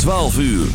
12 uur.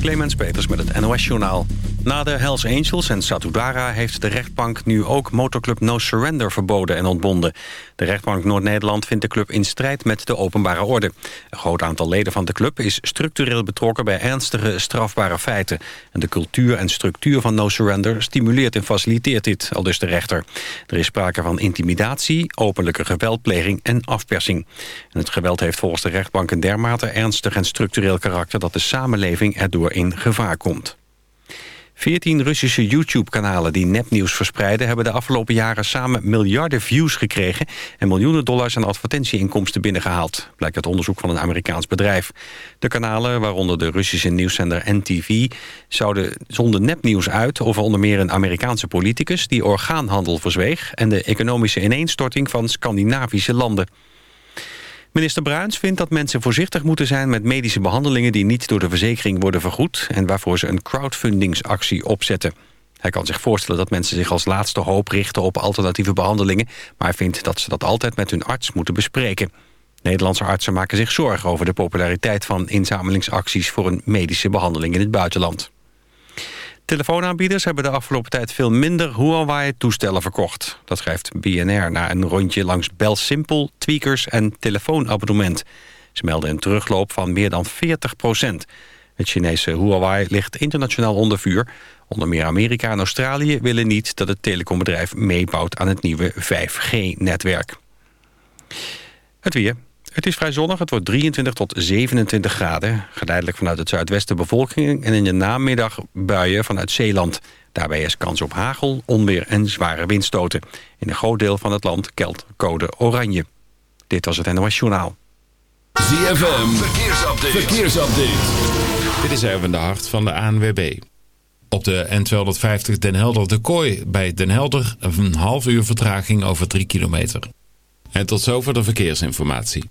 Clemens Peters met het NOS-journaal. Na de Hells Angels en Satudara heeft de rechtbank nu ook motorclub No Surrender verboden en ontbonden. De rechtbank Noord-Nederland vindt de club in strijd met de openbare orde. Een groot aantal leden van de club is structureel betrokken bij ernstige strafbare feiten. En de cultuur en structuur van No Surrender stimuleert en faciliteert dit, al dus de rechter. Er is sprake van intimidatie, openlijke geweldpleging en afpersing. En het geweld heeft volgens de rechtbank een dermate ernstig en structureel karakter dat de samenleving erdoor in gevaar komt. Veertien Russische YouTube-kanalen die nepnieuws verspreiden... hebben de afgelopen jaren samen miljarden views gekregen... en miljoenen dollars aan advertentieinkomsten binnengehaald... blijkt uit onderzoek van een Amerikaans bedrijf. De kanalen, waaronder de Russische nieuwszender NTV... zouden zonder nepnieuws uit over onder meer een Amerikaanse politicus... die orgaanhandel verzweeg... en de economische ineenstorting van Scandinavische landen. Minister Bruins vindt dat mensen voorzichtig moeten zijn met medische behandelingen die niet door de verzekering worden vergoed en waarvoor ze een crowdfundingsactie opzetten. Hij kan zich voorstellen dat mensen zich als laatste hoop richten op alternatieve behandelingen, maar vindt dat ze dat altijd met hun arts moeten bespreken. Nederlandse artsen maken zich zorgen over de populariteit van inzamelingsacties voor een medische behandeling in het buitenland. Telefoonaanbieders hebben de afgelopen tijd veel minder Huawei-toestellen verkocht. Dat schrijft BNR na een rondje langs Bel Simple, tweakers en telefoonabonnement. Ze melden een terugloop van meer dan 40 procent. Het Chinese Huawei ligt internationaal onder vuur. Onder meer Amerika en Australië willen niet dat het telecombedrijf meebouwt aan het nieuwe 5G-netwerk. Het weer. Het is vrij zonnig, het wordt 23 tot 27 graden. Geleidelijk vanuit het zuidwesten bevolking en in de namiddag buien vanuit Zeeland. Daarbij is kans op hagel, onweer en zware windstoten. In een groot deel van het land kelt code oranje. Dit was het NOS Journaal. ZFM, verkeersupdate. verkeersupdate. Dit is even de hart van de ANWB. Op de N250 Den Helder de Kooi bij Den Helder... een half uur vertraging over 3 kilometer. En tot zover de verkeersinformatie.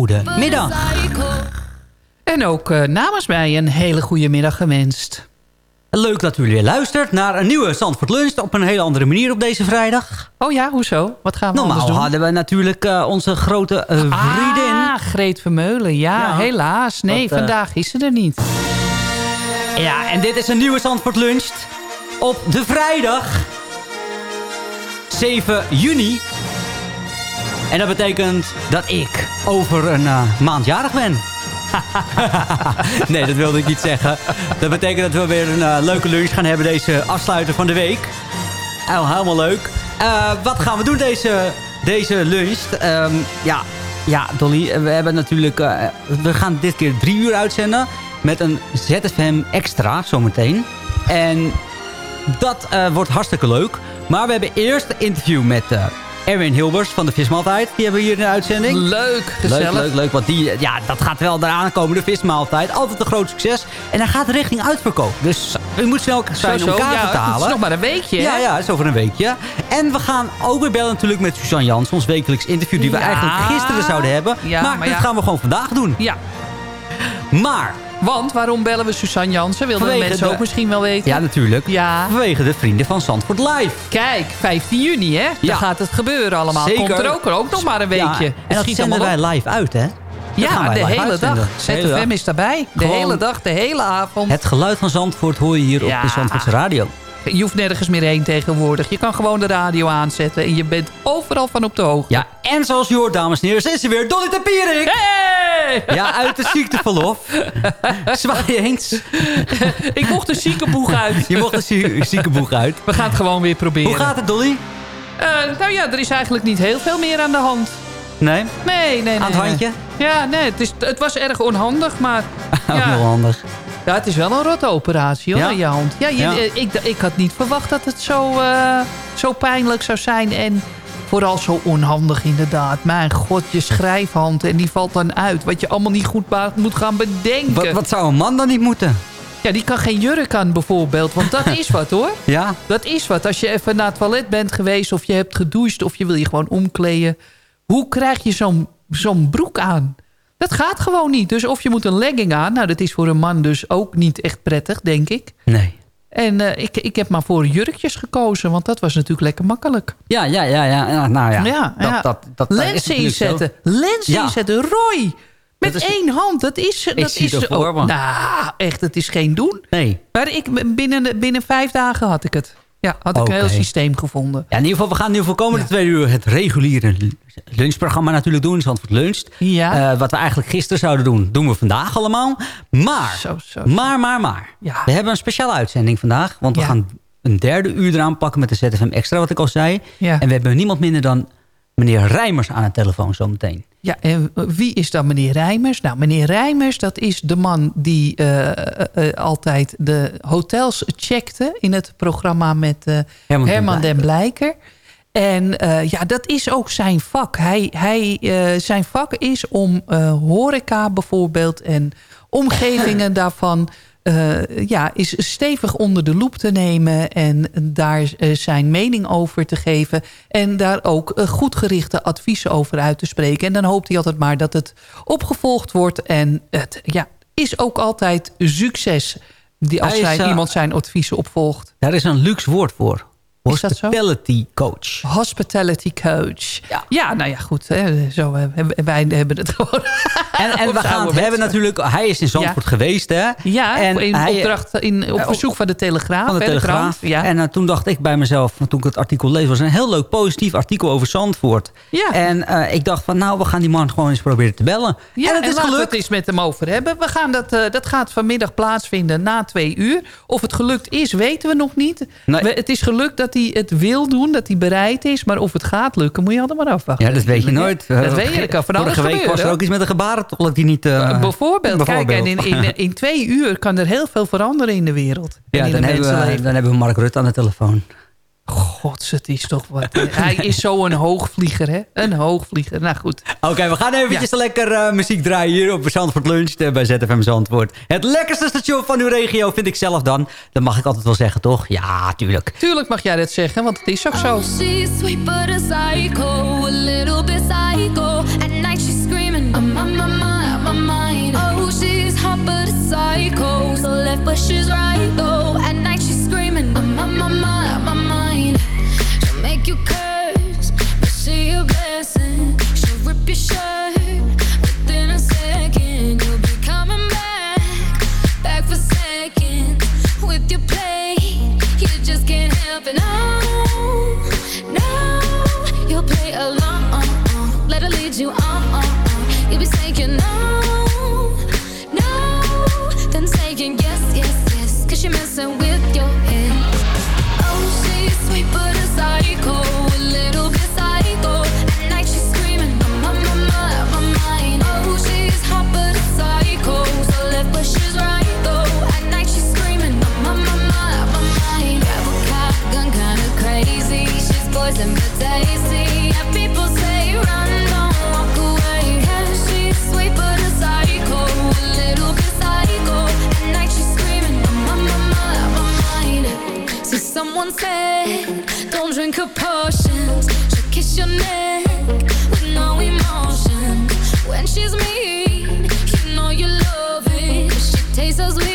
Goede middag. En ook eh, namens mij een hele goede middag gewenst. Leuk dat u weer luistert naar een nieuwe Zandvoort Lunch... op een hele andere manier op deze vrijdag. Oh ja, hoezo? Wat gaan we Normaal anders doen? hadden we natuurlijk eh, onze grote eh, vriendin... Ah, Greet Vermeulen. Ja, Ja. helaas. Nee, vandaag is ze er niet. Ja, en dit is een nieuwe Zandvoort Lunch op de vrijdag 7 juni. En dat betekent dat ik over een eh, maand jarig ben. nee, dat wilde ik niet zeggen. Dat betekent dat we weer een eh, leuke lunch gaan hebben deze afsluiter van de week. Oh, helemaal leuk. Eh, wat gaan we doen deze, deze lunch? Ehm, ja, ja, Dolly, we hebben natuurlijk... we gaan dit keer drie uur uitzenden met een ZFM extra zometeen. En dat wordt hartstikke leuk. Maar we hebben eerst een interview met Erwin Hilbers van de Vismaaltijd. Die hebben we hier in de uitzending. Leuk, gezellig. Leuk, leuk, leuk. Want die, ja, dat gaat wel eraan komen, de vismaaltijd. Altijd een groot succes. En hij gaat richting uitverkoop. Dus u moet snel zijn Zo, zo. om kaarten Ja, te het is halen. nog maar een weekje, hè? Ja, ja, het is over een weekje. En we gaan ook weer bellen natuurlijk met Suzanne Jans. Ons wekelijks interview die we Ja. eigenlijk gisteren zouden hebben. Ja, maar maar dat gaan we gewoon vandaag doen. Ja, Maar, want waarom bellen we Suzanne Jansen? Wilden de mensen de- ook misschien wel weten? ja natuurlijk. Ja. Vanwege de vrienden van Zandvoort Live. Kijk, 15 juni, hè? Ja. Dan gaat het gebeuren allemaal. Zeker. Komt er ook, ook nog maar een weekje. Ja, en dat zenden wij op. live uit, hè? Ja, de hele uitzenden. dag. ZFM is daarbij. De Gewoon- hele dag, de hele avond. Het geluid van Zandvoort hoor je hier op de Zandvoortse radio. Je hoeft nergens meer heen tegenwoordig. Je kan gewoon de radio aanzetten. En je bent overal van op de hoogte. Ja, en zoals je hoort, dames en heren, is er weer Dolly de Pierik. Hey! Ja, uit de ziekteverlof. Zwaai eens. Ik mocht een ziekenboeg uit. Je mocht de zie- ziekenboeg uit. We gaan het gewoon weer proberen. Hoe gaat het, Dolly? Eh, nou ja, er is eigenlijk niet heel veel meer aan de hand. Nee? Nee, nee, nee. Aan het handje? Ja, nee, het, is, het was erg onhandig, maar... Heel ja, handig. Ja, het is wel een rotte operatie hoor, Ja? je hand. Ja, je, Ja. eh, Ik, ik had niet verwacht dat het zo, eh, zo pijnlijk zou zijn. En vooral zo onhandig inderdaad. Mijn god, je schrijfhand en die valt dan uit. Wat je allemaal niet goed moet gaan bedenken. Wat, wat zou een man dan niet moeten? Ja, die kan geen jurk aan bijvoorbeeld. Want dat is wat hoor. Ja? Dat is wat. Als je even naar het toilet bent geweest... of je hebt gedoucht of je wil je gewoon omkleden... hoe krijg je zo'n zo'n broek aan? Dat gaat gewoon niet. Dus of je moet een legging aan. Nou, dat is voor een man dus ook niet echt prettig, denk ik. Nee. En eh, ik, ik heb maar voor jurkjes gekozen. Want dat was natuurlijk lekker makkelijk. Ja, ja, ja, ja. Nou ja. Ja, dat, ja. Dat, dat, dat zo. inzetten. Lenzen Ja. inzetten. Roy! Met Dat is- één hand. Dat is... Dat zie is. Nou, echt, het is geen doen. Nee. Maar ik, binnen, binnen vijf dagen had ik het. Ja, had ik een heel systeem gevonden. Ja, in ieder geval, we gaan nu voor komende twee uur het reguliere lunchprogramma natuurlijk doen. Zandvoort Luncht. Ja. Eh, wat we eigenlijk gisteren zouden doen, doen we vandaag allemaal. Maar, Zo, zo, zo. maar, maar, maar. Ja. We hebben een speciale uitzending vandaag. Want we gaan een derde uur eraan pakken met de ZFM Extra, wat ik al zei. Ja. En we hebben niemand minder dan meneer Rijmers aan de telefoon zometeen. Ja, en wie is dan meneer Rijmers? Nou, meneer Rijmers, dat is de man die eh, eh, eh, altijd de hotels checkte... in het programma met Herman Herman, den Blijker. En ja, dat is ook zijn vak. Hij, hij, zijn vak is om horeca bijvoorbeeld en omgevingen daarvan... eh, ja, is stevig onder de loep te nemen en daar eh, zijn mening over te geven. En daar ook eh, goed gerichte adviezen over uit te spreken. En dan hoopt hij altijd maar dat het opgevolgd wordt. En het ja, is ook altijd succes die als Hij zijn, iemand zijn adviezen opvolgt. Daar is een luxe woord voor. Hospitality coach. Hospitality coach. Ja, nou ja, goed. Hè, zo, eh, wij hebben het gewoon. En, en we gaan ouderwets. hebben natuurlijk... Hij is in Zandvoort geweest, hè? Ja, en in hij- opdracht, in, op eh, verzoek van de Telegraaf. van de hè, Telegraaf. Ja. En eh, toen dacht ik bij mezelf, toen ik het artikel lees... was een heel leuk positief artikel over Zandvoort. Ja. En eh, ik dacht van, nou, we gaan die man gewoon eens proberen te bellen. Ja, en en, het is we gelukt. het eens met hem over hebben. We gaan dat, eh, dat gaat vanmiddag plaatsvinden na twee uur. Of het gelukt is, weten we nog niet. Nee. We- het is gelukt dat hij het wil doen, dat hij bereid is. Maar of het gaat lukken, moet je altijd maar afwachten. Ja, dat weet je nooit. Dat Eh, weet je, kan van alles Vorige week was er ook iets met een gebarentolk die niet... eh, bijvoorbeeld, kijk, en in, in, in twee uur kan er heel veel veranderen in de wereld. ja, dan de hebben, we, dan hebben we Mark Rutte aan de telefoon. God, het is toch wat. Hij is zo'n hoogvlieger, hè? Een hoogvlieger. Nou goed. Oké, we gaan eventjes lekker eh, muziek draaien hier op Zandvoort Lunch eh, bij ZFM Zandvoort. Het lekkerste station van uw regio vind ik zelf dan. Dat mag ik altijd wel zeggen, toch? Ja, tuurlijk. Tuurlijk mag jij dat zeggen, want het is ook zo. Oh, she's hot but left she's right. you curse, but a blessing. She'll rip your shirt within a second. You'll be coming back, back for seconds with your play. So someone said, don't drink her potions. She'll kiss your neck with no emotion. When she's mean, you know you love it. She tastes so sweet.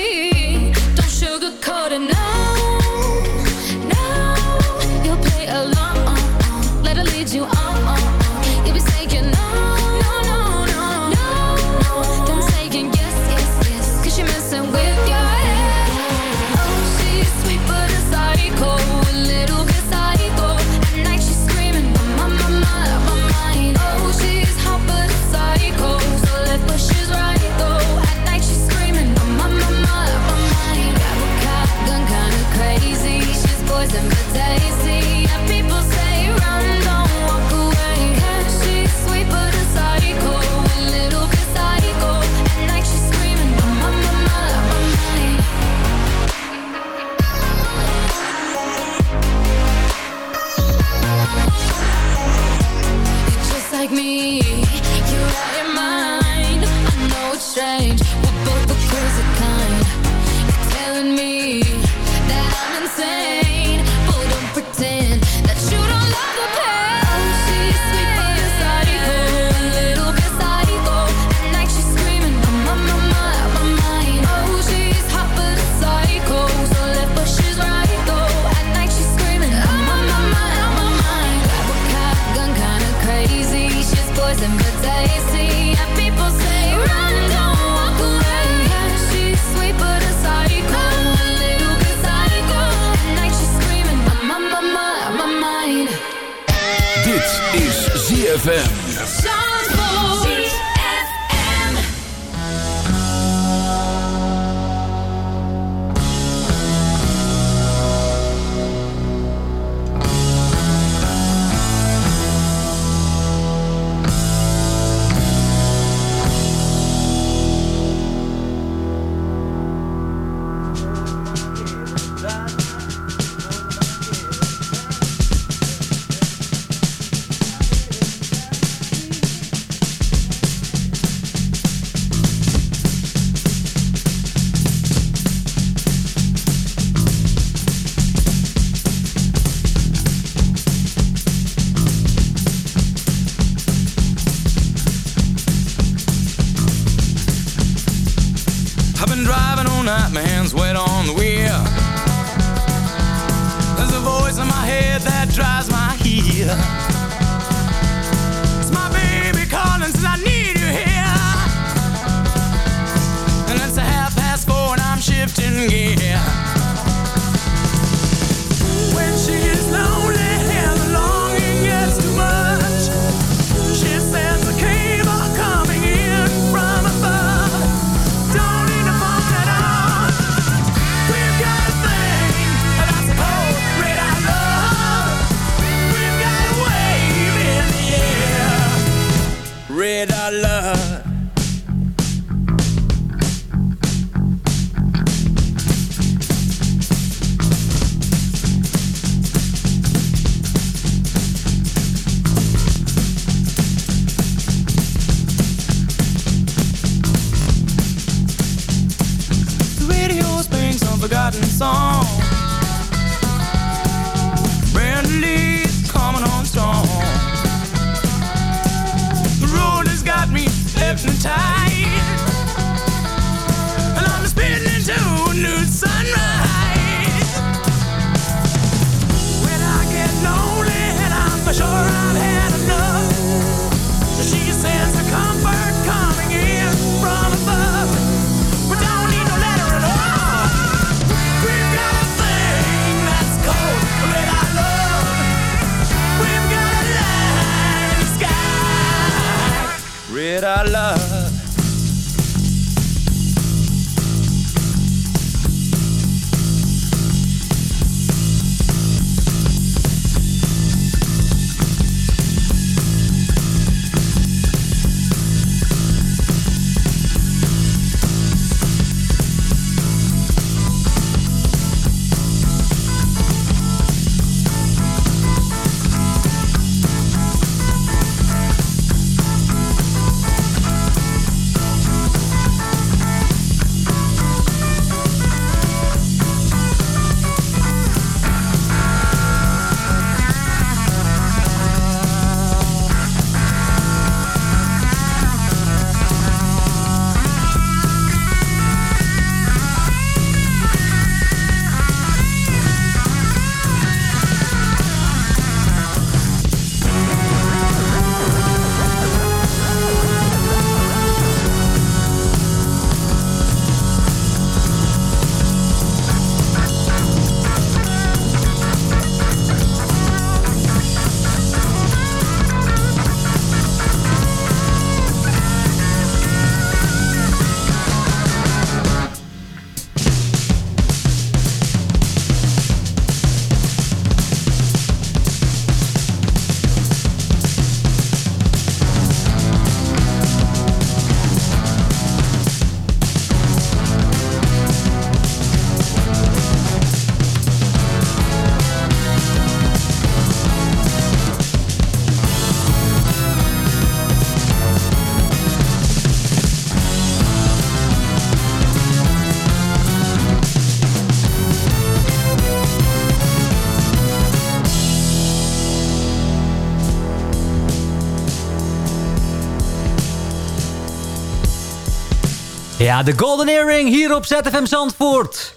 Ja, de Golden Earring hier op ZFM Zandvoort.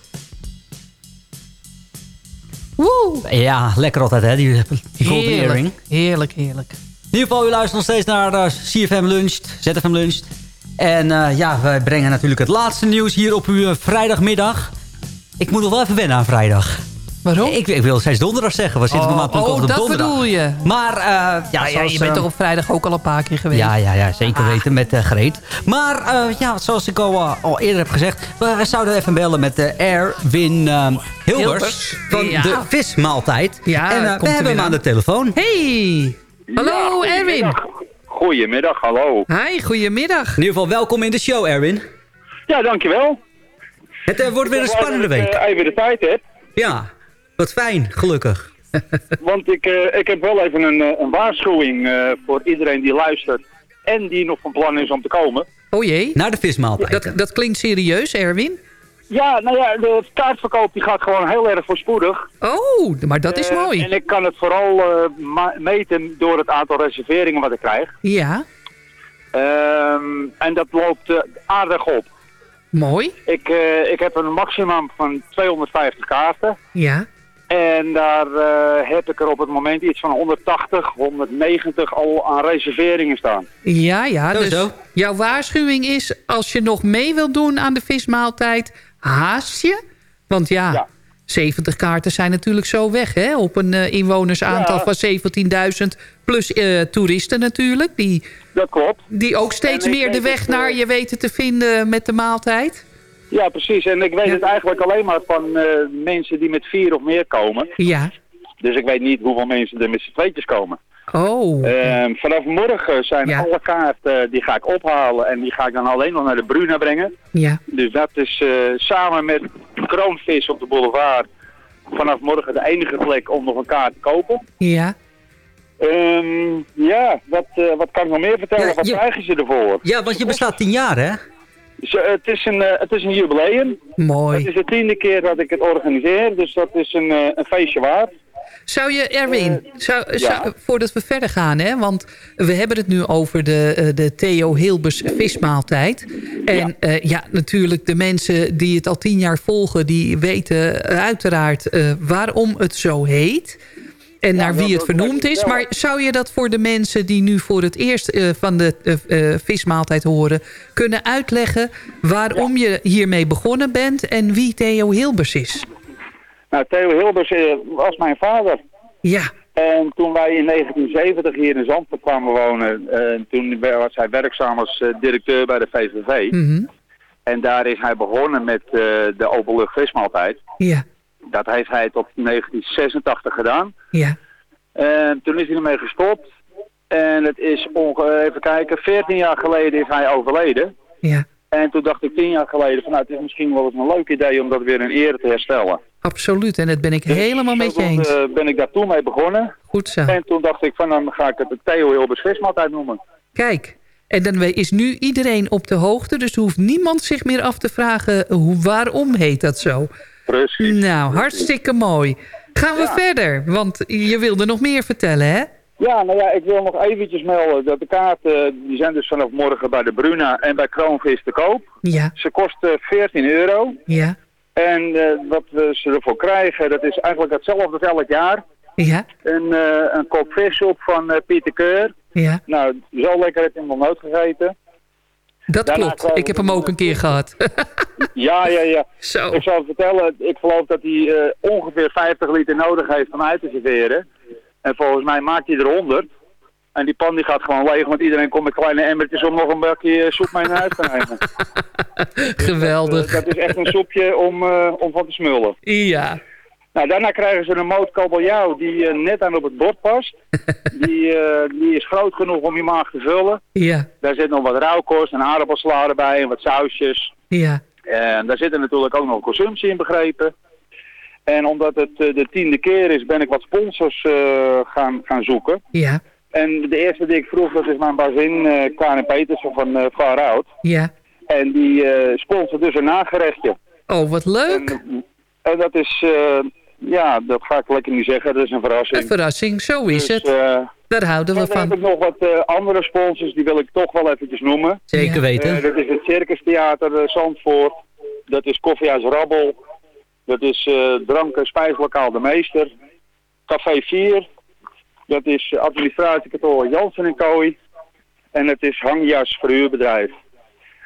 Woe! Ja, lekker altijd hè, die die Golden Heerlijk, Earring. heerlijk, heerlijk. In ieder geval, u luistert nog steeds naar eh, CFM Luncht, ZFM Luncht. En eh, ja, wij brengen natuurlijk het laatste nieuws hier op uw eh, vrijdagmiddag. Ik moet nog wel even wennen aan vrijdag. Waarom? Ik, ik wil steeds donderdag zeggen. We zitten normaal natuurlijk oh, op de dat donderdag. bedoel je. Maar eh, ja, Ja, ja, zoals, je bent eh, toch op vrijdag ook al een paar keer geweest? Ja, ja, ja zeker weten met eh Greet. Maar eh, ja, zoals ik al, al eerder heb gezegd... we zouden even bellen met de Erwin Hilbers, Hilbers, van ja. de vismaaltijd. Ja, en komt we er hebben hem aan aan. de telefoon. Hey! Hallo Erwin. Goedemiddag, hallo. Hi, goedemiddag. In ieder geval welkom in de show, Erwin. Ja, dankjewel. Het wordt weer een spannende week. eh, even de tijd heb. Ja, wat fijn, gelukkig. Want ik, eh, ik heb wel even een, eh, een waarschuwing eh, voor iedereen die luistert. En die nog van plan is om te komen. Oh jee. Naar de vismaaltijd. Dat, dat klinkt serieus, Erwin. Ja, nou ja, de kaartverkoop die gaat gewoon heel erg voorspoedig. Oh, maar dat is mooi. En ik kan het vooral meten door het aantal reserveringen wat ik krijg. Ja, Ehm, en dat loopt aardig op. mooi. Ik, ik heb een maximum van 250 kaarten. Ja. En daar eh, heb ik er op het moment iets van 180, 190 al aan reserveringen staan. Ja, ja. Dus jouw waarschuwing is, als je nog mee wilt doen aan de vismaaltijd, haast je. Want ja, Ja. 70 kaarten zijn natuurlijk zo weg, hè? Op een eh, inwonersaantal Ja. van 17.000 plus eh, toeristen natuurlijk. Die, Dat klopt. die ook steeds meer de weg naar je weten te vinden met de maaltijd. Ja, precies. En ik weet Ja. het eigenlijk alleen maar van eh, mensen die met vier of meer komen. Ja. Dus ik weet niet hoeveel mensen er met z'n tweetjes komen. Oh. Ehm, vanaf morgen zijn Ja. alle kaarten, die ga ik ophalen en die ga ik dan alleen nog naar de Bruna brengen. Ja. Dus dat is eh, samen met Kroonvis op de boulevard vanaf morgen de enige plek om nog een kaart te kopen. Ja. Ehm, ja, wat, eh, wat kan ik nog meer vertellen? Ja, wat je- krijgen ze ervoor? Ja, want je bestaat tien jaar, hè? Het, is een, eh, het is een jubileum. Mooi. Het is de tiende keer dat ik het organiseer, dus dat is een, eh, een feestje waard. Zou je, Erwin, zou, ja. zou- voordat we verder gaan, hè, want we hebben het nu over de, eh, de Theo Hilbers vismaaltijd. En ja. ja, natuurlijk de mensen die het al tien jaar volgen, die weten eh, uiteraard eh, waarom het zo heet. En naar wie het vernoemd is. Maar zou je dat voor de mensen die nu voor het eerst eh, van de eh, eh, vismaaltijd horen... kunnen uitleggen waarom je hiermee begonnen bent en wie Theo Hilbers is? Nou, Theo Hilbers was mijn vader. Ja, En toen wij in 1970 hier in Zandvoort kwamen wonen, toen was hij werkzaam als directeur bij de VVV. mhm, En daar is hij begonnen met de openlucht vismaaltijd. ja, Dat heeft hij tot 1986 gedaan. ja. En toen is hij ermee gestopt. En het is, even kijken, 14 jaar geleden is hij overleden. Ja, En toen dacht ik 10 jaar geleden van nou, het is misschien wel een leuk idee om dat weer een ere te herstellen. absoluut. En dat ben ik helemaal met je eens. eh, ben ik daar toen mee begonnen. Goed zo. En toen dacht ik van dan ga ik het de Theo Hilbers vismaaltijd noemen. Kijk, en dan is nu iedereen op de hoogte... dus hoeft niemand zich meer af te vragen... hoe, waarom heet dat zo? Precies. Nou, hartstikke mooi. Gaan we verder, want je wilde nog meer vertellen, hè? Ja, nou ja, ik wil nog eventjes melden dat de kaarten, die zijn dus vanaf morgen bij de Bruna en bij Kroonvis te koop. Ja, Ze kosten 14 euro. ja, En eh, wat we ze ervoor krijgen, dat is eigenlijk hetzelfde als elk jaar. ja, Een, eh, een kop vissoep van eh, Pieter Keur. ja. Nou, zo lekker heb ik hem nog nooit gegeten. Dat Daarna klopt. Ik heb hem ook een keer gehad. Ja, ja, ja. Zo. Ik zal het vertellen, ik geloof dat hij eh, ongeveer 50 liter nodig heeft om uit te serveren. En volgens mij maakt hij er 100. En die pan die gaat gewoon leeg, want iedereen komt met kleine emmertjes om nog een bakje eh, soep mee naar huis te nemen. Geweldig. Eh, dat is echt een soepje om, om van te smullen. Ja, Nou, daarna krijgen ze een moot kabeljauw die eh, net aan op het bord past. die, eh, die is groot genoeg om je maag te vullen. ja, Daar zit nog wat rauwkost en aardappelsalade bij en wat sausjes. ja. En daar zit er natuurlijk ook nog consumptie in begrepen. En omdat het eh, de tiende keer is, ben ik wat sponsors gaan, gaan zoeken. Ja, En de eerste die ik vroeg, dat is mijn bazin eh Karin Petersen van eh Far Out. ja. En die sponsort dus een nagerechtje. Oh, wat leuk. En, en dat is, ja, dat ga ik lekker niet zeggen, dat is een verrassing. Een verrassing, zo is Dus, het. eh, Daar houden we Verder heb van. ik nog wat eh, andere sponsors, die wil ik toch wel eventjes noemen. Zeker weten. Eh, dat is het Circus Theater Zandvoort. Dat is Koffiehuis Rabbel. Dat is Drank- en Spijslokaal De Meester. Café 4. Dat is administratiekantoor Jansen en Kooi. En het is Hangjas Verhuurbedrijf.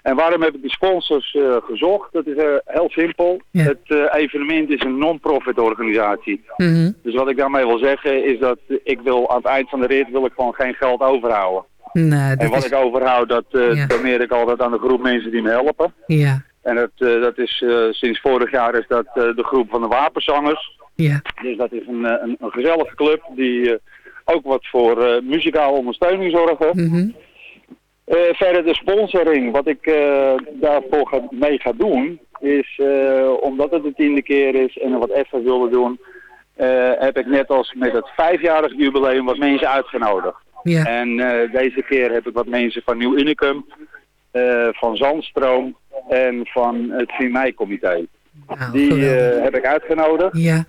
En waarom heb ik die sponsors eh, gezocht? Dat is eh, heel simpel. Ja. Het eh, evenement is een non-profit organisatie. Mhm. Dus wat ik daarmee wil zeggen is dat ik wil aan het eind van de rit wil ik gewoon geen geld overhouden. En dat wat is... ik overhoud, dat Ja. doneer ik altijd aan de groep mensen die me helpen. Ja, En dat, dat is sinds vorig jaar is dat de groep van de wapenzangers. ja. Dus dat is een, een, een gezellige club die ook wat voor muzikale ondersteuning zorgen. Mhm. Verder de sponsoring, wat ik eh, daarvoor ga, mee ga doen, is eh, omdat het de tiende keer is en wat extra wilde doen, eh, heb ik net als met het vijfjarig jubileum wat mensen uitgenodigd. Ja. En eh, deze keer heb ik wat mensen van Nieuw Unicum, eh, van Zandstroom en van het 4 mei-comité. Nou, Die eh, heb ik uitgenodigd. Ja,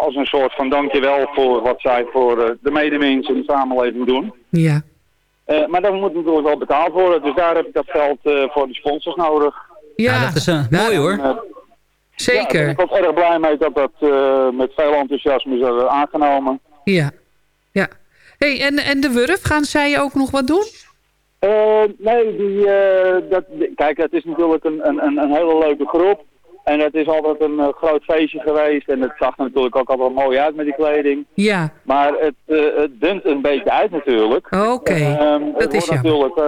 als een soort van dankjewel voor wat zij voor eh, de medemensen in de samenleving doen. ja. Eh, maar dan moet natuurlijk wel betaald worden. Dus daar heb ik dat geld eh, voor de sponsors nodig. Ja, Ja, dat is eh, mooi hoor. En, eh, Ja, daar zeker. ben ik ook erg blij mee dat dat eh, met veel enthousiasme is aangenomen. Ja, ja. Hey, en, en de Wurf, gaan zij ook nog wat doen? Nee, die, eh, dat, kijk, het is natuurlijk een, een een hele leuke groep. En het is altijd een eh, groot feestje geweest. En het zag er natuurlijk ook altijd mooi uit met die kleding. Ja, Maar het, eh, het dunt een beetje uit natuurlijk. oké. Ehm, het dat is natuurlijk, eh,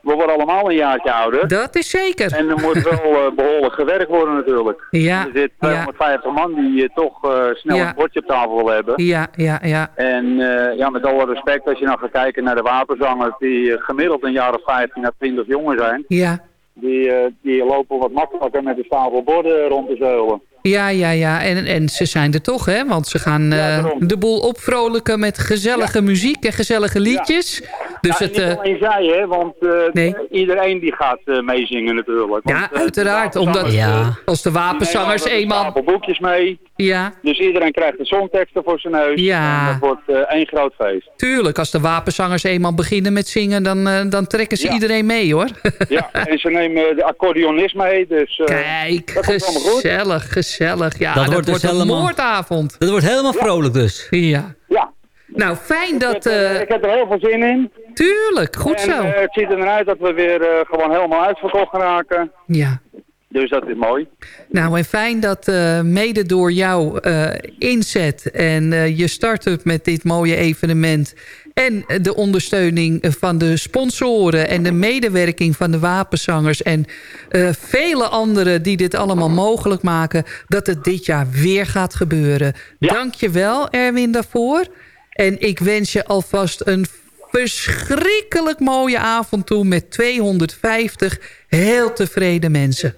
we worden allemaal een jaartje ouder. Dat is zeker. En er moet wel eh, behoorlijk gewerkt worden natuurlijk. Ja, Er zit 250 man die toch snel Ja. een bordje op tafel wil hebben. ja, ja, ja. En ja, met alle respect, als je nou gaat kijken naar de wapenzangers die gemiddeld een jaar of 15 à 20 jongen zijn. Ja, Die, eh, die lopen wat makkelijker met een stapel borden rond te zeulen. Ja, ja. ja. En, en ze zijn er toch, hè? Want ze gaan eh, de boel opvrolijken met gezellige muziek en gezellige liedjes. Dus ja, het... niet eh, alleen zij, hè, want eh, Nee. iedereen die gaat meezingen natuurlijk. Want, ja, uiteraard. Omdat Ja. als de wapenzangers eenmaal... een boekjes mee. Ja, Dus iedereen krijgt de songteksten voor zijn neus. Ja. En dat wordt één groot feest. tuurlijk. Als de wapenzangers eenmaal beginnen met zingen... dan, dan trekken ze Ja. iedereen mee, hoor. Ja, en ze nemen de accordeonist mee. Dus, eh, Kijk, dat goed. gezellig, gezellig. Ja, Dat dat, wordt wordt, dus een helemaal- moordavond. Dat wordt helemaal vrolijk dus. Ja. Ja, Nou, fijn ik, dat... heb, eh, ik heb er heel veel zin in. tuurlijk, goed en, zo. eh, het ziet er naar uit dat we weer eh, gewoon helemaal uitverkocht gaan raken. Ja. Dus dat is mooi. Nou, en fijn dat eh, mede door jouw eh, inzet en eh, je start-up met dit mooie evenement... en de ondersteuning van de sponsoren en de medewerking van de wapenzangers... en eh, vele anderen die dit allemaal mogelijk maken... dat het dit jaar weer gaat gebeuren. Dank je wel, Erwin, daarvoor. En ik wens je alvast een verschrikkelijk mooie avond toe... met 250 heel tevreden mensen.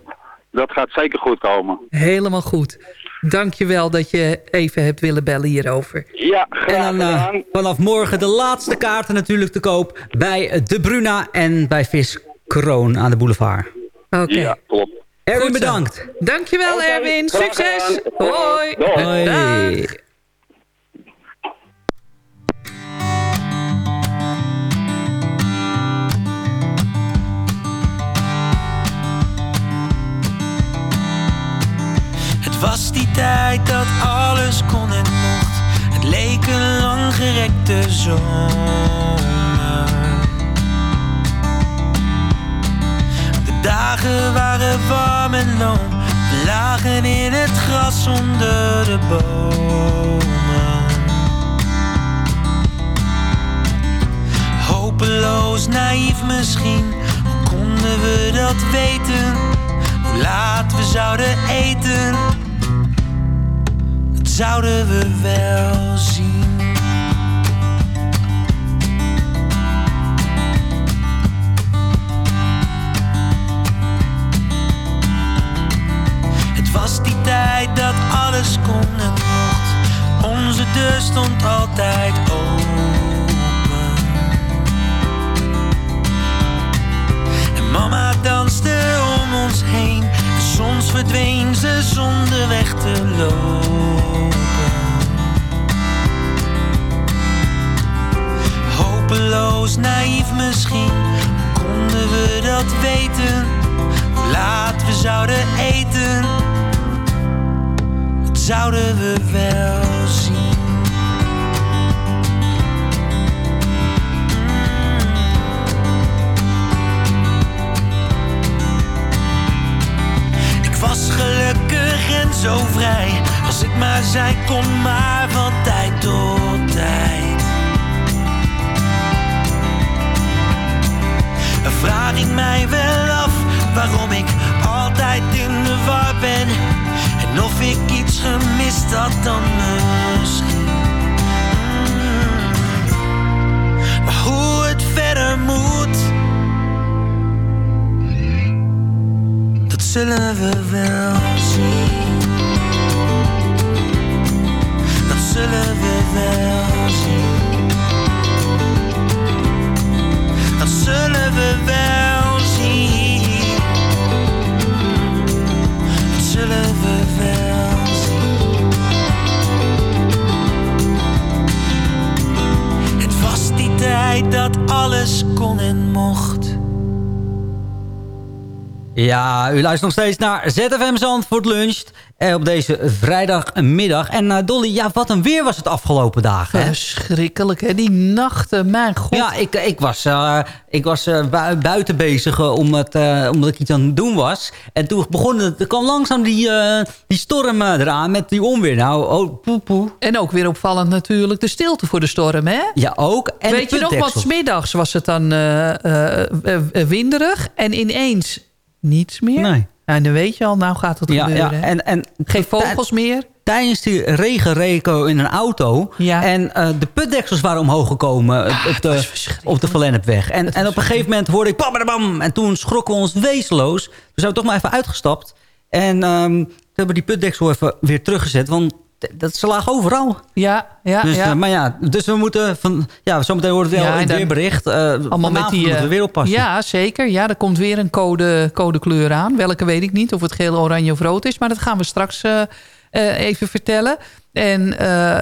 Dat gaat zeker goed komen. Helemaal goed. Dank je wel dat je even hebt willen bellen hierover. Ja, En dan eh, vanaf morgen de laatste kaarten natuurlijk te koop... bij De Bruna en bij Vis Kroon aan de boulevard. Oké. Ja, klopt. Erwin, bedankt. Dankjewel Oké, Erwin. Succes. Hoi. Doei. Hoi. Het was die tijd dat alles kon en mocht. Het leek een langgerekte zomer. De dagen waren warm en loom. We lagen in het gras onder de bomen. Hopeloos, naïef misschien. Hoe konden we dat weten? Hoe laat we zouden eten? Zouden we wel zien. Het was die tijd dat alles kon en mocht. Onze deur stond altijd open. En mama danste om ons heen. Soms verdween ze zonder weg te lopen. Hopeloos naïef misschien, konden we dat weten? Hoe laat we zouden eten, dat zouden we wel zien. Zo vrij, als ik maar zijn kon, maar van tijd tot tijd. Dan vraag ik mij wel af waarom ik altijd in de war ben. En of ik iets gemist had dan misschien. Maar hoe het verder moet, dat zullen we wel Zullen we wel zien. Dat zullen we wel zien. Dat zullen we wel zien. Het was die tijd dat alles kon en mocht. Ja, u luistert nog steeds naar ZFM Zandvoort Luncht. Eh, op deze vrijdagmiddag. En eh, Dolly, ja, wat een weer was het afgelopen dagen. Hè? Verschrikkelijk, hè? Die nachten, mijn god. Ja, ik, ik was, eh, ik was bui- buiten bezig omdat, eh, omdat ik iets aan het doen was. En toen begon het, er kwam langzaam die, die storm eraan met die onweer. Nou, oh, poe, poe. En ook weer opvallend natuurlijk de stilte voor de storm, hè? Ja, ook. En Weet je nog wat, smiddags was het dan winderig en ineens niets meer? Nee. Nou, dan weet je al, nou gaat het Ja, gebeuren. ja. En, en Geen vogels meer? Tijdens die regen reed ik in een auto. En eh, de putdeksels waren omhoog gekomen Ah, op, de, op de Verlennepweg. En, en op een gegeven moment hoorde ik bam, En toen schrokken we ons wezenloos. Dus zijn we toch maar even uitgestapt. En ehm, toen hebben we die putdeksel even weer teruggezet. Want dat, ze lagen overal. Ja, ja, dus, ja. eh, maar ja, dus we moeten van... Ja, zometeen wordt het wel Ja, het dan- weerbericht. eh Allemaal met die... we eh, weer oppassen. Ja, zeker. Ja, er komt weer een code, codekleur aan. Welke weet ik niet. Of het geel, oranje of rood is. Maar dat gaan we straks even vertellen. En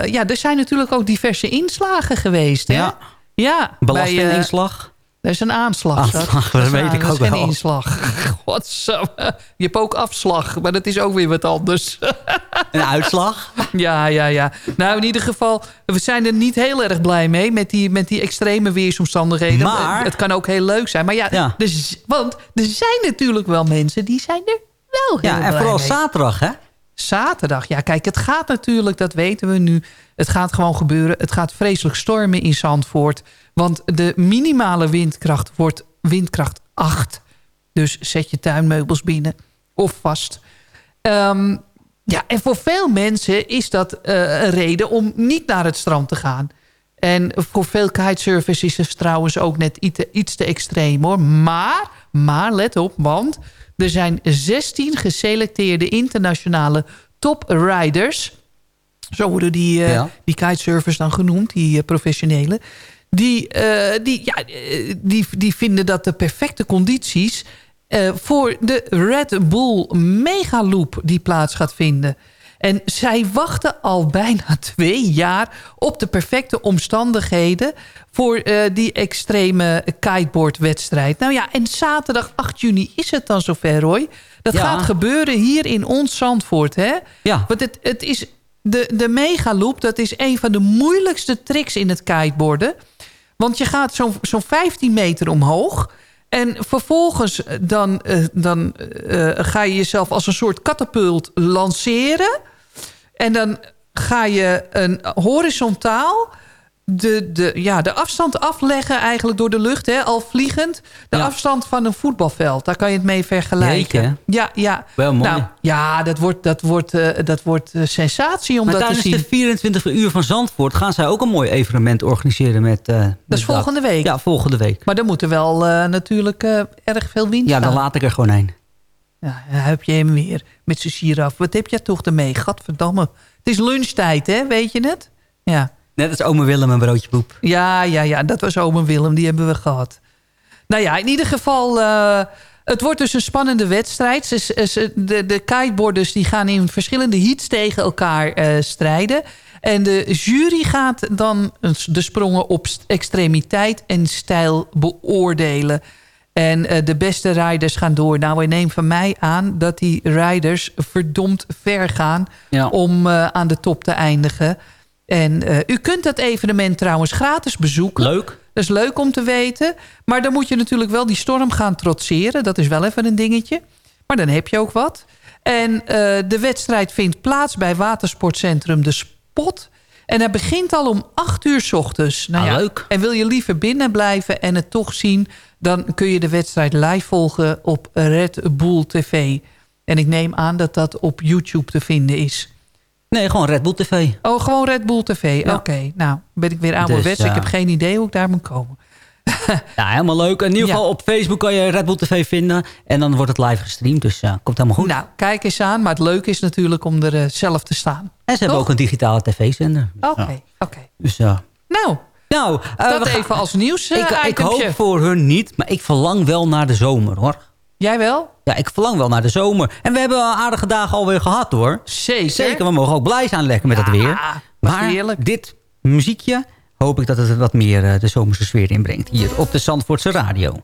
ja, er zijn natuurlijk ook diverse inslagen geweest. Hè? Ja. Ja. Belastinginslag. Er is een aanslag. Aanslag, dat is weet ik dat ook is geen wel. inslag. Godsamme. Je hebt ook afslag, maar dat is ook weer wat anders. Een uitslag. Ja, ja, ja. Nou, in ieder geval, we zijn er niet heel erg blij mee... met die, met die extreme weersomstandigheden. Maar- Het kan ook heel leuk zijn. Maar ja, Ja. Dus, want er zijn natuurlijk wel mensen... die zijn er wel heel Ja, en blij vooral mee. zaterdag, hè? Zaterdag, ja kijk, het gaat natuurlijk, dat weten we nu. Het gaat gewoon gebeuren. Het gaat vreselijk stormen in Zandvoort. Want de minimale windkracht wordt windkracht 8. Dus zet je tuinmeubels binnen of vast. Ehm, ja, en voor veel mensen is dat eh, een reden om niet naar het strand te gaan. En voor veel kitesurfers is het trouwens ook net iets te, extreem hoor. Maar, maar let op, want er zijn 16 geselecteerde internationale topriders. Zo worden die, eh, Ja. die kitesurfers dan genoemd, die eh, professionele. Die, die, ja, die, die vinden dat de perfecte condities eh, voor de Red Bull Megaloop die plaats gaat vinden. En zij wachten al bijna twee jaar op de perfecte omstandigheden... voor eh, die extreme kiteboardwedstrijd. Nou ja, en zaterdag 8 juni is het dan zover, Roy. Dat Ja. gaat gebeuren hier in ons Zandvoort, hè? Ja. Want het, het is de, de megaloop, dat is een van de moeilijkste tricks in het kiteboarden. Want je gaat zo'n zo'n 15 meter omhoog... En vervolgens dan, eh, dan eh, ga je jezelf als een soort katapult lanceren. En dan ga je een horizontaal de, de, ja, de afstand afleggen eigenlijk door de lucht, hè, al vliegend. De Ja. afstand van een voetbalveld, daar kan je het mee vergelijken. Ja, ja. Wel mooi. Nou, ja, dat wordt, dat wordt, eh, dat wordt eh, sensatie om Maar dat te tijdens zien. de 24 uur van Zandvoort gaan zij ook een mooi evenement organiseren met... eh, met Dat is volgende week. Ja, volgende week. Maar dan moet er wel natuurlijk erg veel wind Ja, dan laat ik er gewoon heen. Ja, dan heb je hem weer met zijn giraf. Wat heb jij toch ermee? Gadverdamme. Het is lunchtijd, hè? Weet je het? Ja. Net als ome Willem een broodje poep. Ja, ja, ja. Dat was oom Willem. Die hebben we gehad. Nou ja, in ieder geval... eh, Het wordt dus een spannende wedstrijd. Ze- De, de kiteboarders die gaan in verschillende heats tegen elkaar eh, strijden. En de jury gaat dan de sprongen op extremiteit en stijl beoordelen. En eh, de beste rijders gaan door. Nou, ik neem van mij aan dat die rijders verdomd ver gaan... Ja. om eh, aan de top te eindigen. En eh, u kunt dat evenement trouwens gratis bezoeken. Leuk. Dat is leuk om te weten. Maar dan moet je natuurlijk wel die storm gaan trotseren. Dat is wel even een dingetje. Maar dan heb je ook wat. En eh, de wedstrijd vindt plaats bij watersportcentrum De Spot. En hij begint al om 8 uur 's ochtends. Nou Ah, ja, leuk. En wil je liever binnen blijven en het toch zien... dan kun je de wedstrijd live volgen op Red Bull TV. En ik neem aan dat dat op YouTube te vinden is. Nee, gewoon Red Bull TV. Oh, gewoon Red Bull TV. Ja. Oké, nou ben ik weer ouderwets. Dus, Ik heb geen idee hoe ik daar moet komen. Ja, helemaal leuk. In ieder Ja. geval op Facebook kan je Red Bull TV vinden. En dan wordt het live gestreamd. Dus ja, komt helemaal goed. Nou, kijk eens aan. Maar het leuke is natuurlijk om er eh, zelf te staan. en ze hebben ook een digitale tv-zender. Oké, oké. Dus ja. Nou, Nou, eh, dat gaan- even als nieuws eh, ik, ik hoop voor hun niet, maar ik verlang wel naar de zomer, hoor. Jij wel? Ja, ik verlang wel naar de zomer. En we hebben aardige dagen alweer gehad, hoor. Zeker. Zeker, we mogen ook blij zijn lekker met het weer. Maar heerlijk. dit muziekje hoop ik dat het wat meer eh, de zomerse sfeer inbrengt. Hier op de Zandvoortse Radio.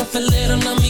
Latidos aceleran a mi corazón.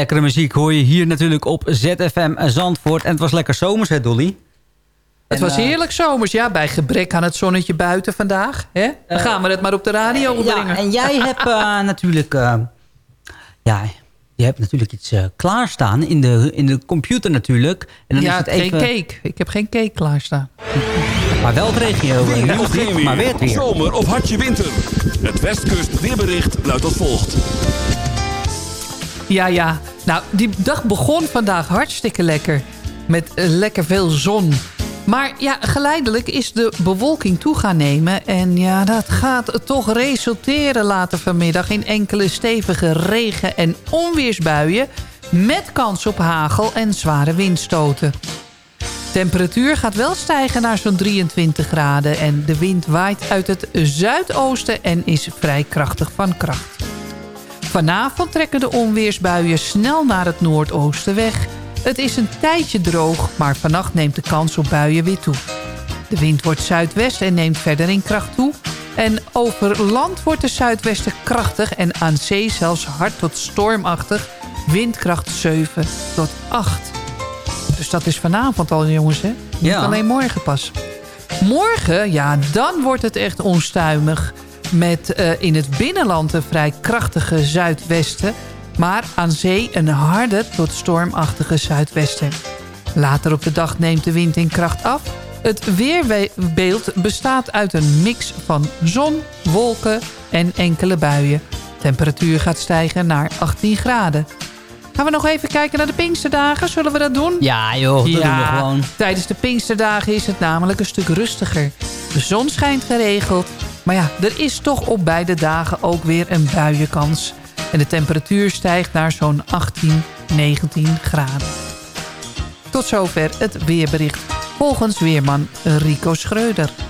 Lekkere muziek hoor je hier natuurlijk op ZFM Zandvoort. En het was lekker zomers, hè Dolly? Het En, was eh, heerlijk zomers, ja. Bij gebrek aan het zonnetje buiten vandaag. Hè? Dan Eh, gaan we het maar op de radio Ja, brengen. en jij hebt eh, natuurlijk... eh, ja, je hebt natuurlijk iets eh, klaarstaan in de, in de computer natuurlijk. En dan ja, is het geen even, cake. Ik heb geen cake klaarstaan. Maar wel het regio. Weer of geen weer. maar weer het weer. Zomer of hartje winter. Het Westkust weerbericht luidt als volgt. Ja, ja. Nou, die dag begon vandaag hartstikke lekker. Met eh, lekker veel zon. Maar ja, geleidelijk is de bewolking toe gaan nemen. En ja, dat gaat toch resulteren later vanmiddag... in enkele stevige regen- en onweersbuien... met kans op hagel en zware windstoten. Temperatuur gaat wel stijgen naar zo'n 23 graden... en de wind waait uit het zuidoosten en is vrij krachtig van kracht. Vanavond trekken de onweersbuien snel naar het noordoosten weg. Het is een tijdje droog, maar vannacht neemt de kans op buien weer toe. De wind wordt zuidwest en neemt verder in kracht toe. En over land wordt de zuidwesten krachtig en aan zee zelfs hard tot stormachtig. Windkracht 7 tot 8. Dus dat is vanavond al, jongens, hè? Niet Ja. alleen morgen pas. Morgen, ja, dan wordt het echt onstuimig. Met eh, in het binnenland een vrij krachtige zuidwesten... maar aan zee een harde tot stormachtige zuidwesten. Later op de dag neemt de wind in kracht af. Het weerbeeld bestaat uit een mix van zon, wolken en enkele buien. Temperatuur gaat stijgen naar 18 graden. Gaan we nog even kijken naar de Pinksterdagen? Zullen we dat doen? Ja joh, dat doen we gewoon. Tijdens de Pinksterdagen is het namelijk een stuk rustiger. De zon schijnt geregeld. Maar ja, er is toch op beide dagen ook weer een buienkans. En de temperatuur stijgt naar zo'n 18, 19 graden. Tot zover het weerbericht. Volgens weerman Rico Schreuder.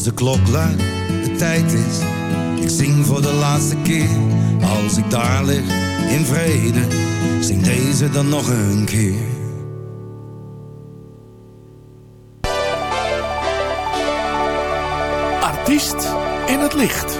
Als de klok luidt, de tijd is. Ik zing voor de laatste keer. Als ik daar lig in vrede, zing deze dan nog een keer. Artiest in het licht.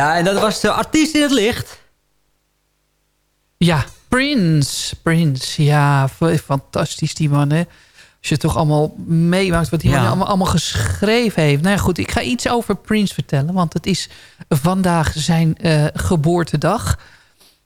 Ja, en dat was de artiest in het licht. Ja, Prince. Prince, ja, fantastisch die man, hè. Als je toch allemaal meemaakt wat Ja. man allemaal, allemaal geschreven heeft. Nou ja, goed, ik ga iets over Prince vertellen. Want het is vandaag zijn eh, geboortedag.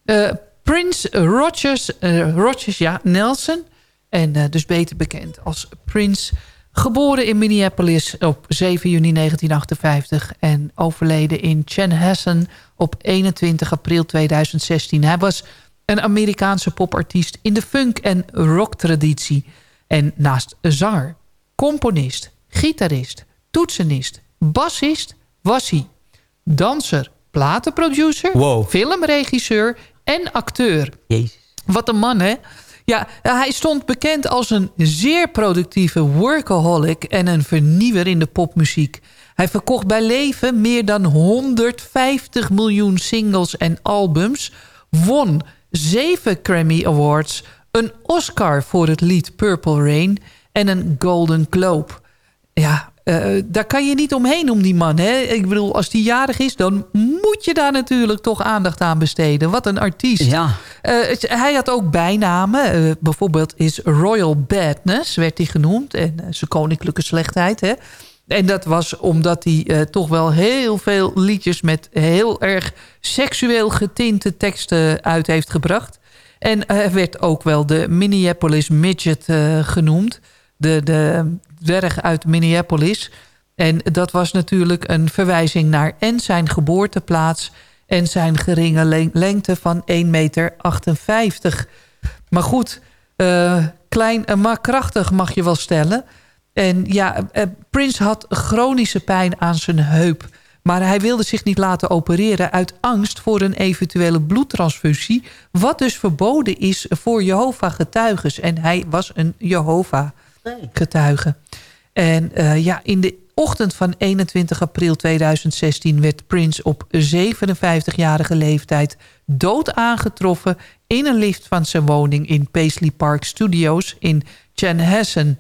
Eh, Prince Rogers, eh, Rogers ja, Nelson. En dus beter bekend als Prince. Geboren in Minneapolis op 7 juni 1958. En overleden in Chanhassen op 21 april 2016. Hij was een Amerikaanse popartiest in de funk- en rocktraditie. En naast zanger, componist, gitarist, toetsenist, bassist... was hij danser, platenproducer, filmregisseur en acteur. Wat een man, hè? Ja, hij stond bekend als een zeer productieve workaholic... en een vernieuwer in de popmuziek. Hij verkocht bij leven meer dan 150 miljoen singles en albums... won zeven Grammy Awards... een Oscar voor het lied Purple Rain... en een Golden Globe. Ja, eh, daar kan je niet omheen om die man. Hè? Ik bedoel, als die jarig is, dan moet je daar natuurlijk toch aandacht aan besteden. Wat een artiest. Ja. Eh, het- hij had ook bijnamen. Eh, bijvoorbeeld is Royal Badness, werd hij genoemd. En zijn koninklijke slechtheid. Hè? En dat was omdat hij toch wel heel veel liedjes... met heel erg seksueel getinte teksten uit heeft gebracht. En hij werd ook wel de Minneapolis Midget genoemd. De, de dwerg uit Minneapolis. En dat was natuurlijk een verwijzing naar en zijn geboorteplaats... en zijn geringe len- lengte van 1,58 meter. Maar goed, eh, klein en maar krachtig mag je wel stellen. En ja, eh, Prince had chronische pijn aan zijn heup. Maar hij wilde zich niet laten opereren uit angst voor een eventuele bloedtransfusie. Wat dus verboden is voor Jehovah-getuigen. En hij was een Jehovah-getuige. En eh, ja, in de ochtend van 21 april 2016 werd Prince op 57-jarige leeftijd dood aangetroffen in een lift van zijn woning in Paisley Park Studios in Chanhassen.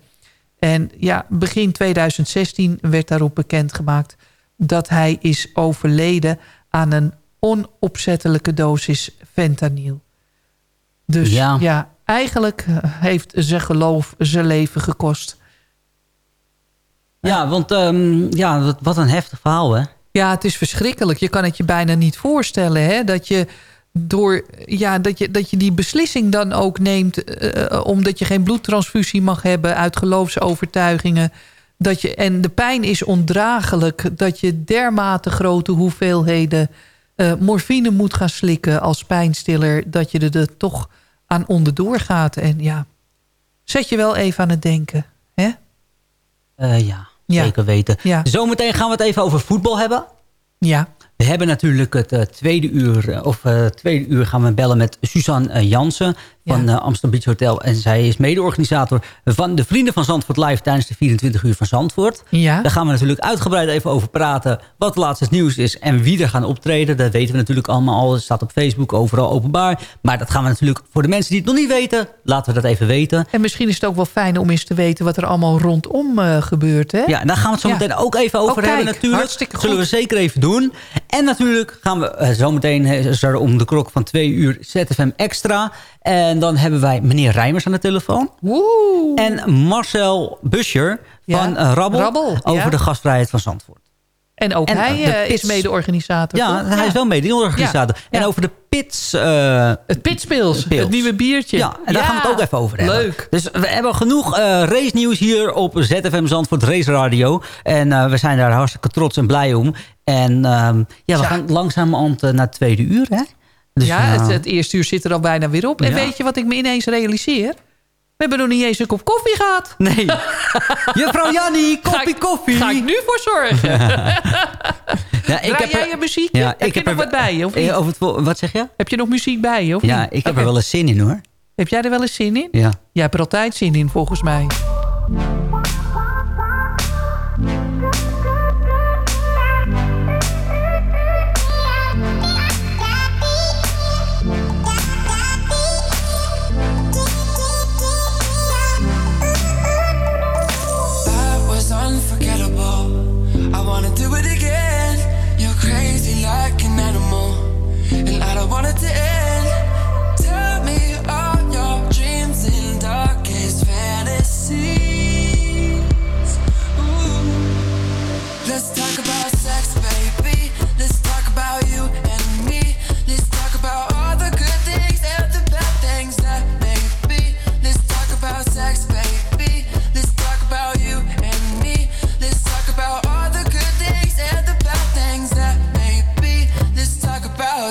En ja, begin 2016 werd daarop bekendgemaakt dat hij is overleden aan een onopzettelijke dosis fentanyl. Dus Ja. ja, eigenlijk eh, heeft zijn geloof zijn leven gekost. Ja, want ehm, ja, wat, wat een heftig verhaal, hè? Ja, het is verschrikkelijk. Je kan het je bijna niet voorstellen. Hè? Dat, je door, ja, dat, je, dat je die beslissing dan ook neemt... eh, omdat je geen bloedtransfusie mag hebben... uit geloofsovertuigingen. Dat je, en de pijn is ondraaglijk. Dat je dermate grote hoeveelheden eh, morfine moet gaan slikken... als pijnstiller. Dat je er, er toch aan onderdoor gaat. En ja, zet je wel even aan het denken. Hè? Eh, ja, Ja. zeker weten. Ja. Zometeen gaan we het even over voetbal hebben. Ja. We hebben natuurlijk het eh, tweede uur, eh, of eh, tweede uur gaan we bellen met Suzanne Jansen van Amsterdam Beach Hotel. En zij is mede-organisator van de Vrienden van Zandvoort Live tijdens de 24 uur van Zandvoort. Ja. Daar gaan we natuurlijk uitgebreid even over praten wat het laatste nieuws is en wie er gaan optreden. Dat weten we natuurlijk allemaal al. Het staat op Facebook overal openbaar. Maar dat gaan we natuurlijk voor de mensen die het nog niet weten, laten we dat even weten. En misschien is het ook wel fijn om eens te weten... wat er allemaal rondom gebeurt. Hè? Ja, en daar gaan we het zo Ja. meteen ook even over Oh, hebben kijk, natuurlijk. hartstikke Zullen we zeker even doen. En natuurlijk gaan we eh, zometeen eh, is er om de klok van twee uur ZFM Extra. En dan hebben wij meneer Rijmers aan de telefoon. En Marcel Buscher van Ja, eh, Rabbel, Rabbel, over ja. de gastvrijheid van Zandvoort. En ook En, hij eh, eh, is pits- mede-organisator. Ja, toch? hij is wel mede-organisator. Ja, En over de pits... eh, Het pitspils, Pils. het nieuwe biertje. Ja, en daar gaan we het ook even over hebben. Leuk. Dus we hebben genoeg eh race nieuws hier op ZFM Zandvoort Race Radio. En we zijn daar hartstikke trots en blij om. En ehm, ja, we gaan langzamerhand eh, naar het tweede uur, hè? Dus, ja, het, het eerste uur zit er al bijna weer op. En weet je wat ik me ineens realiseer? We hebben nog niet eens een kop koffie gehad. Nee. Juffrouw Jannie, koffie, koffie. Ga ik nu voor zorgen. Ja, Draai jij er- je muziek? Ja, heb je nog er- wat bij je, of eh, niet? het wat zeg je? Heb je nog muziek bij je, of Ja, niet? ik heb er wel eens zin in, hoor. Heb jij er wel eens zin in? Ja. Jij hebt er altijd zin in, volgens mij.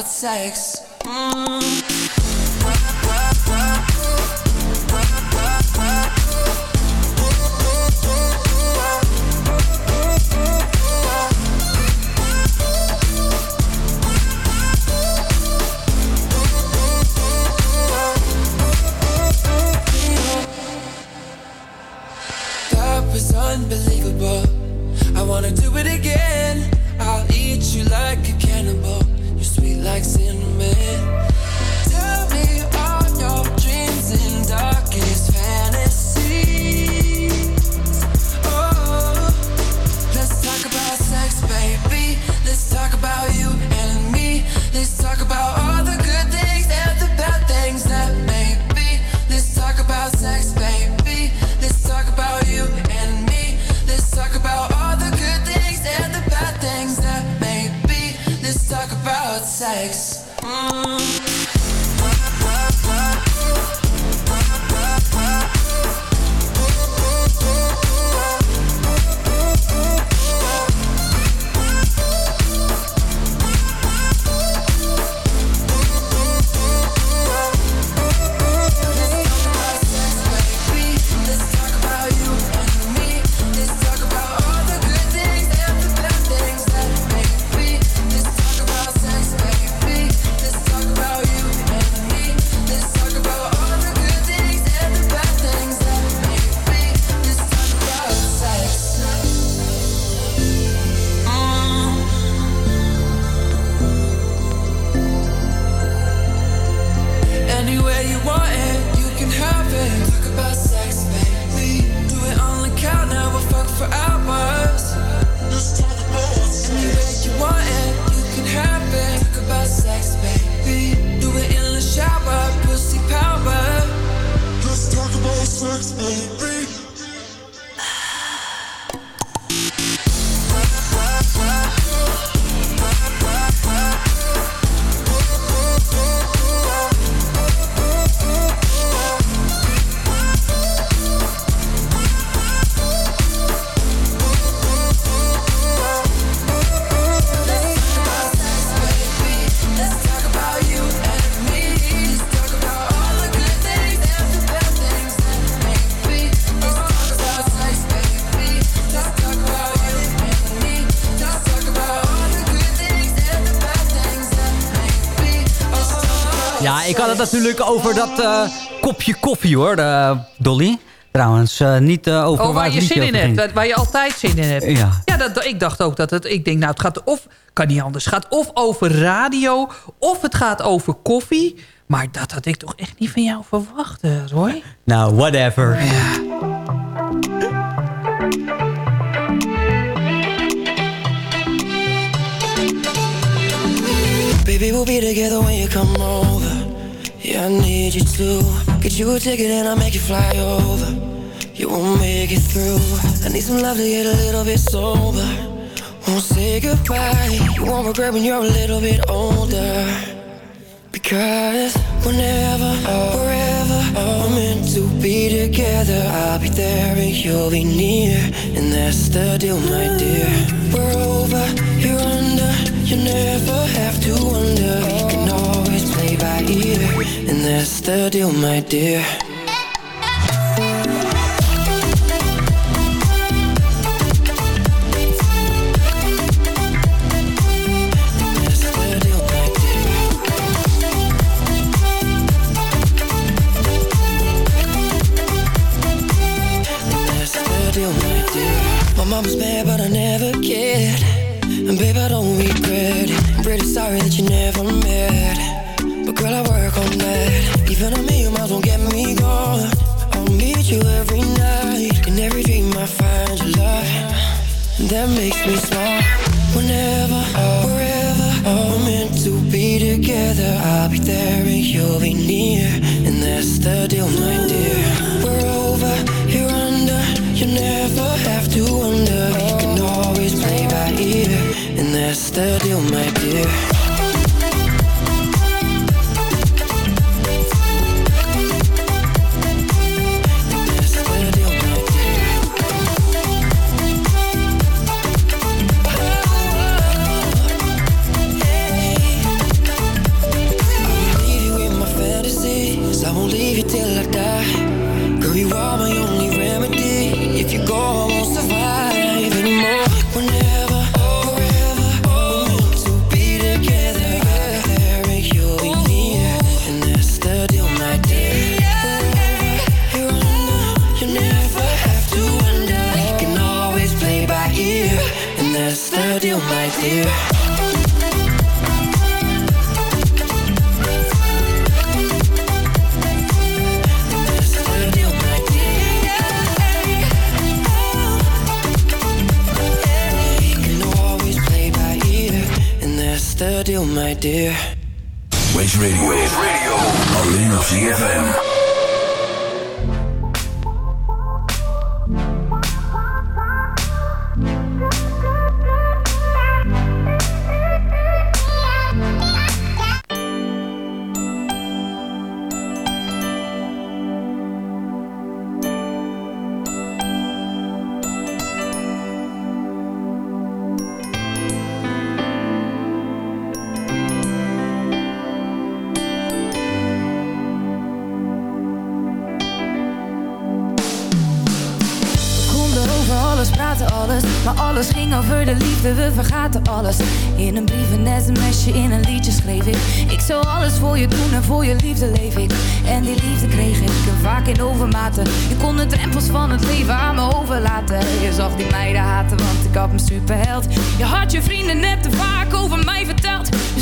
Sex. Mm. Was unbelievable. I wanna do it again. I'll eat you like a cannibal. Sweet like cinnamon. Tell me all your dreams and darkest natuurlijk over dat eh, kopje koffie hoor, eh, Dolly. Trouwens, eh, niet over Oh, waar je zin in hebt. Waar je altijd zin in hebt. Ja. ja dat, ik dacht ook dat het... Ik denk, nou, het gaat of... Kan niet anders. Het gaat of over radio... of het gaat over koffie. Maar dat had ik toch echt niet van jou verwacht, Roy. Nou, whatever. Baby, we'll be together when you come over. Yeah, I need you to get you a ticket and I'll make you fly over. You won't make it through. I need some love to get a little bit sober. Won't say goodbye. You won't regret when you're a little bit older. Because whenever, wherever we're meant to be together, I'll be there and you'll be near. And that's the deal, my dear. We're over, you're under. You never have to wonder. Ear. And that's the deal, my dear. That's the deal, my dear. My dear. My mama's mad, but I never cared. And babe, I don't regret it. I'm pretty sorry that you never met. But girl, I work on that. Even a million miles won't get me gone. I'll meet you every night. In every dream, I find your love. That makes me smile. Whenever, wherever, we're meant to be together. I'll be there and you'll be near. And that's the deal, my dear. We're over, you're under. You never have to wonder. We can always play by ear. And that's the deal, my dear. Dear. Waze Radio. Waze Radio. Alleen CFM. We vergaten alles. In een brief, een sms'je, in een liedje schreef ik. Ik zou alles voor je doen en voor je liefde leef ik. En die liefde kreeg ik vaak in overmaten. Je kon de drempels van het leven aan me overlaten. Je zag die meiden haten, want ik had mijn superheld. Je had je vrienden net te vaak over mij verteld.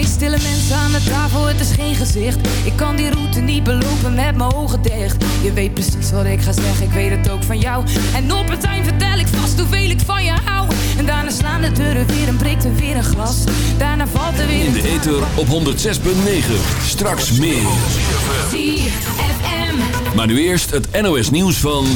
Twee stille mensen aan de tafel, het is geen gezicht. Ik kan die route niet belopen met mijn ogen dicht. Je weet precies wat ik ga zeggen, ik weet het ook van jou. En op het eind vertel ik vast hoeveel ik van je hou. En daarna slaan de deuren weer en breekt er weer een glas. Daarna valt er weer In de ether op 106.9. Straks meer. ZFM. Maar nu eerst het NOS nieuws van...